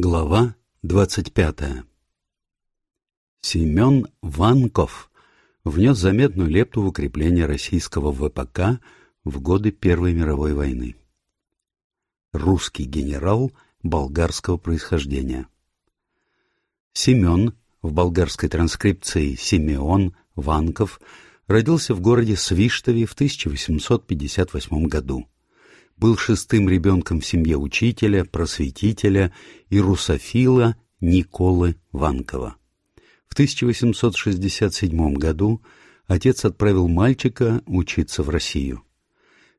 Глава двадцать пятая Семен Ванков внес заметную лепту в укрепление российского ВПК в годы Первой мировой войны. Русский генерал болгарского происхождения. Семен, в болгарской транскрипции Симеон Ванков, родился в городе Свиштове в 1858 году был шестым ребенком в семье учителя, просветителя и русофила Николы Ванкова. В 1867 году отец отправил мальчика учиться в Россию.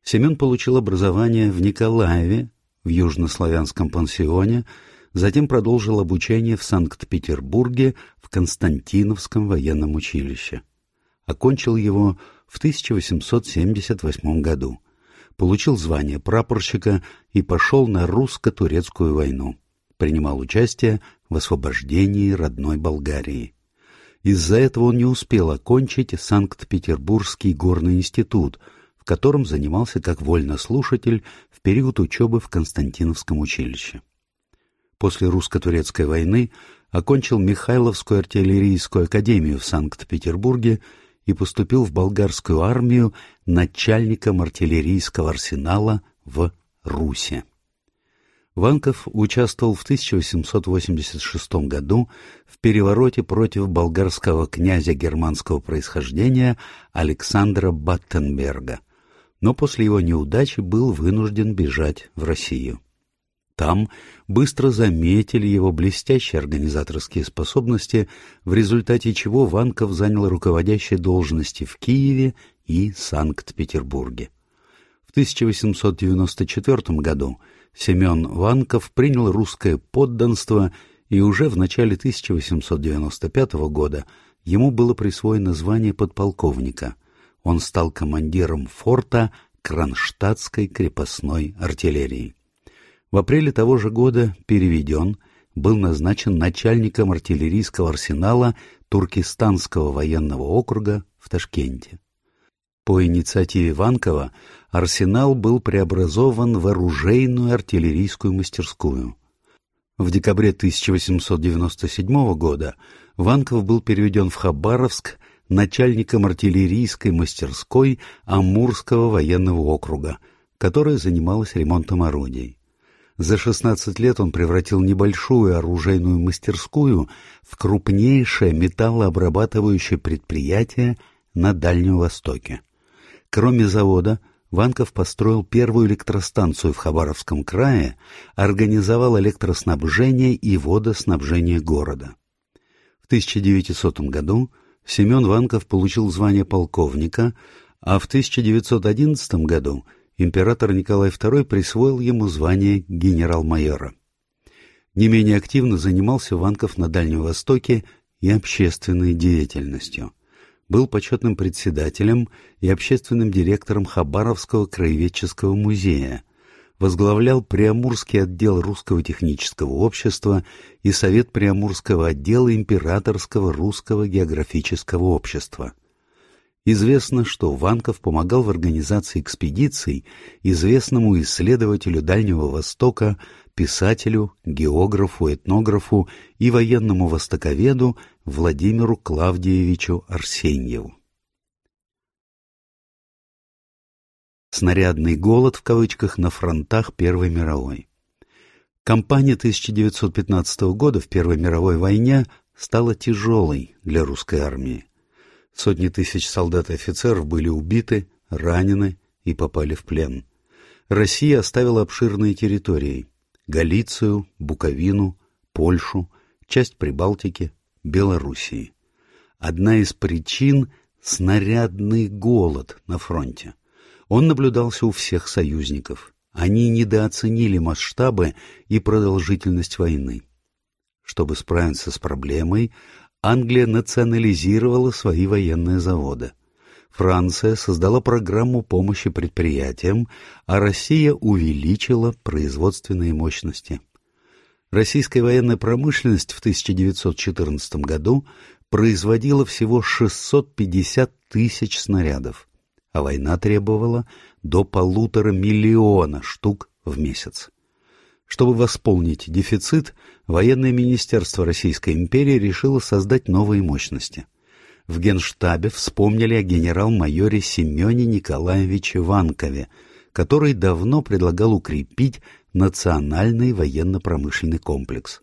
Семен получил образование в Николаеве, в южнославянском пансионе, затем продолжил обучение в Санкт-Петербурге в Константиновском военном училище. Окончил его в 1878 году – получил звание прапорщика и пошел на русско-турецкую войну. Принимал участие в освобождении родной Болгарии. Из-за этого он не успел окончить Санкт-Петербургский горный институт, в котором занимался как вольнослушатель в период учебы в Константиновском училище. После русско-турецкой войны окончил Михайловскую артиллерийскую академию в Санкт-Петербурге и поступил в болгарскую армию начальником артиллерийского арсенала в Руси. Ванков участвовал в 1886 году в перевороте против болгарского князя германского происхождения Александра Баттенберга, но после его неудачи был вынужден бежать в Россию. Там быстро заметили его блестящие организаторские способности, в результате чего Ванков занял руководящие должности в Киеве и Санкт-Петербурге. В 1894 году Семен Ванков принял русское подданство, и уже в начале 1895 года ему было присвоено звание подполковника. Он стал командиром форта Кронштадтской крепостной артиллерии. В апреле того же года переведен, был назначен начальником артиллерийского арсенала Туркестанского военного округа в Ташкенте. По инициативе Ванкова арсенал был преобразован в оружейную артиллерийскую мастерскую. В декабре 1897 года Ванков был переведен в Хабаровск начальником артиллерийской мастерской Амурского военного округа, которая занималась ремонтом орудий. За 16 лет он превратил небольшую оружейную мастерскую в крупнейшее металлообрабатывающее предприятие на Дальнем Востоке. Кроме завода, Ванков построил первую электростанцию в Хабаровском крае, организовал электроснабжение и водоснабжение города. В 1900 году Семен Ванков получил звание полковника, а в 1911 году – император Николай II присвоил ему звание генерал-майора. Не менее активно занимался Ванков на Дальнем Востоке и общественной деятельностью. Был почетным председателем и общественным директором Хабаровского краеведческого музея, возглавлял Приамурский отдел Русского технического общества и Совет Приамурского отдела Императорского русского географического общества – Известно, что Ванков помогал в организации экспедиций известному исследователю Дальнего Востока, писателю, географу, этнографу и военному востоковеду Владимиру Клавдиевичу Арсеньеву. «Снарядный голод» в кавычках на фронтах Первой мировой. Кампания 1915 года в Первой мировой войне стала тяжелой для русской армии. Сотни тысяч солдат и офицеров были убиты, ранены и попали в плен. Россия оставила обширные территории – Галицию, Буковину, Польшу, часть Прибалтики, Белоруссии. Одна из причин – снарядный голод на фронте. Он наблюдался у всех союзников. Они недооценили масштабы и продолжительность войны. Чтобы справиться с проблемой, Англия национализировала свои военные заводы. Франция создала программу помощи предприятиям, а Россия увеличила производственные мощности. Российская военная промышленность в 1914 году производила всего 650 тысяч снарядов, а война требовала до полутора миллиона штук в месяц. Чтобы восполнить дефицит, военное министерство Российской империи решило создать новые мощности. В Генштабе вспомнили о генерал-майоре Семене Николаевиче Ванкове, который давно предлагал укрепить национальный военно-промышленный комплекс.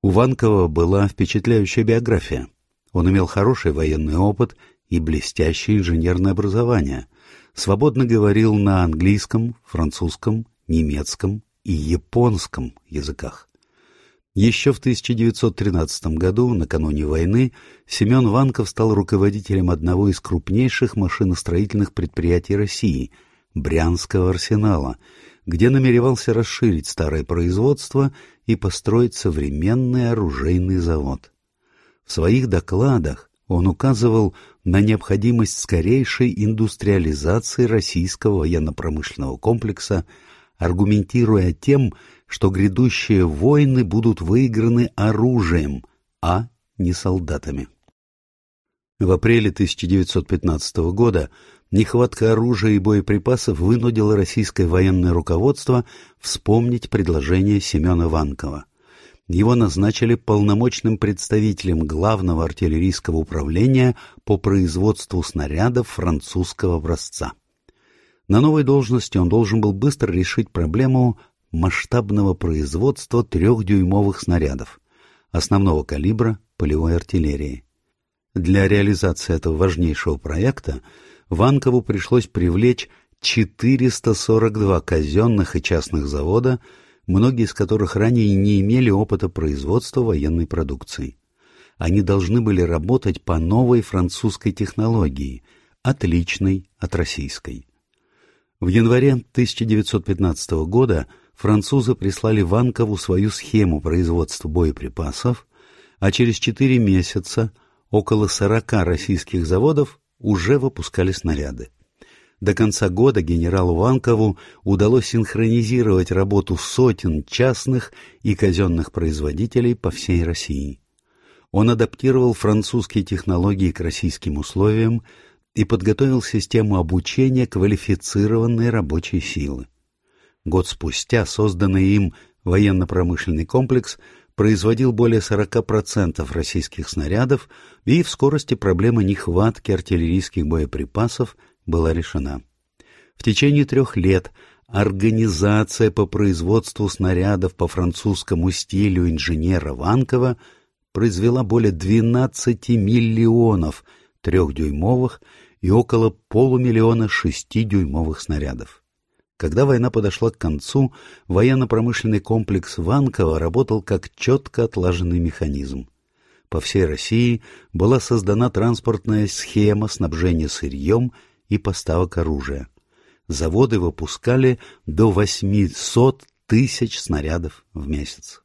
У Ванкова была впечатляющая биография. Он имел хороший военный опыт и блестящее инженерное образование, свободно говорил на английском, французском, немецком и японском языках. Еще в 1913 году, накануне войны, Семен Ванков стал руководителем одного из крупнейших машиностроительных предприятий России – Брянского арсенала, где намеревался расширить старое производство и построить современный оружейный завод. В своих докладах он указывал на необходимость скорейшей индустриализации российского военно-промышленного комплекса – аргументируя тем, что грядущие войны будут выиграны оружием, а не солдатами. В апреле 1915 года нехватка оружия и боеприпасов вынудила российское военное руководство вспомнить предложение Семена Ванкова. Его назначили полномочным представителем главного артиллерийского управления по производству снарядов французского образца. На новой должности он должен был быстро решить проблему масштабного производства трехдюймовых снарядов основного калибра полевой артиллерии. Для реализации этого важнейшего проекта Ванкову пришлось привлечь 442 казенных и частных завода, многие из которых ранее не имели опыта производства военной продукции. Они должны были работать по новой французской технологии, отличной от российской. В январе 1915 года французы прислали Ванкову свою схему производства боеприпасов, а через четыре месяца около 40 российских заводов уже выпускали снаряды. До конца года генералу Ванкову удалось синхронизировать работу сотен частных и казенных производителей по всей России. Он адаптировал французские технологии к российским условиям, и подготовил систему обучения квалифицированной рабочей силы. Год спустя созданный им военно-промышленный комплекс производил более 40% российских снарядов, и в скорости проблема нехватки артиллерийских боеприпасов была решена. В течение трех лет организация по производству снарядов по французскому стилю инженера Ванкова произвела более 12 миллионов трехдюймовых и около полумиллиона шестидюймовых снарядов. Когда война подошла к концу, военно-промышленный комплекс Ванкова работал как четко отлаженный механизм. По всей России была создана транспортная схема снабжения сырьем и поставок оружия. Заводы выпускали до 800 тысяч снарядов в месяц.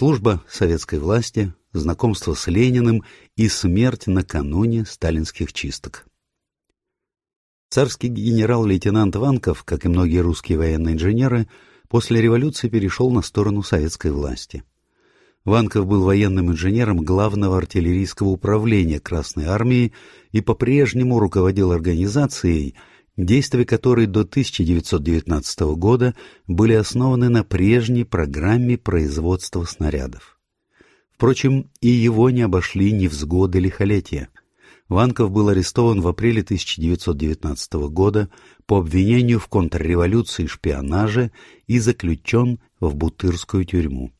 Служба советской власти знакомство с Лениным и смерть накануне сталинских чисток. Царский генерал-лейтенант Ванков, как и многие русские военные инженеры, после революции перешел на сторону советской власти. Ванков был военным инженером главного артиллерийского управления Красной Армии и по-прежнему руководил организацией, действия которой до 1919 года были основаны на прежней программе производства снарядов. Впрочем, и его не обошли невзгоды лихолетия. Ванков был арестован в апреле 1919 года по обвинению в контрреволюции и шпионаже и заключен в Бутырскую тюрьму.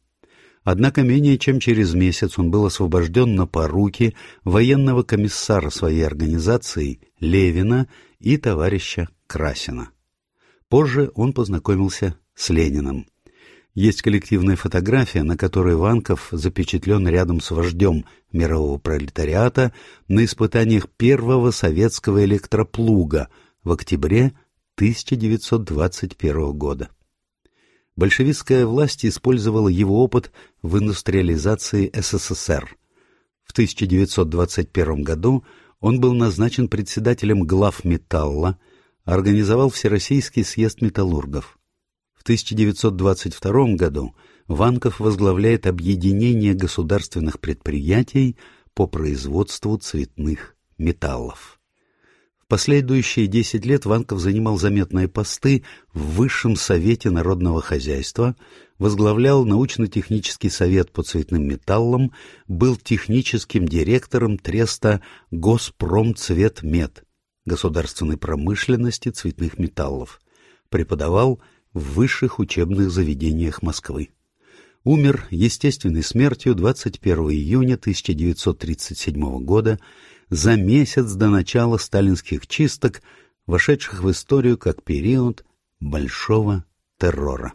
Однако менее чем через месяц он был освобожден на поруки военного комиссара своей организации Левина и товарища Красина. Позже он познакомился с Лениным. Есть коллективная фотография, на которой Ванков запечатлен рядом с вождем мирового пролетариата на испытаниях первого советского электроплуга в октябре 1921 года. Большевистская власть использовала его опыт в индустриализации СССР. В 1921 году он был назначен председателем глав металла, организовал Всероссийский съезд металлургов. В 1922 году Ванков возглавляет объединение государственных предприятий по производству цветных металлов. Последующие десять лет Ванков занимал заметные посты в Высшем Совете народного хозяйства, возглавлял научно-технический совет по цветным металлам, был техническим директором треста «Госпромцветмет» государственной промышленности цветных металлов, преподавал в высших учебных заведениях Москвы. Умер естественной смертью 21 июня 1937 года за месяц до начала сталинских чисток, вошедших в историю как период большого террора.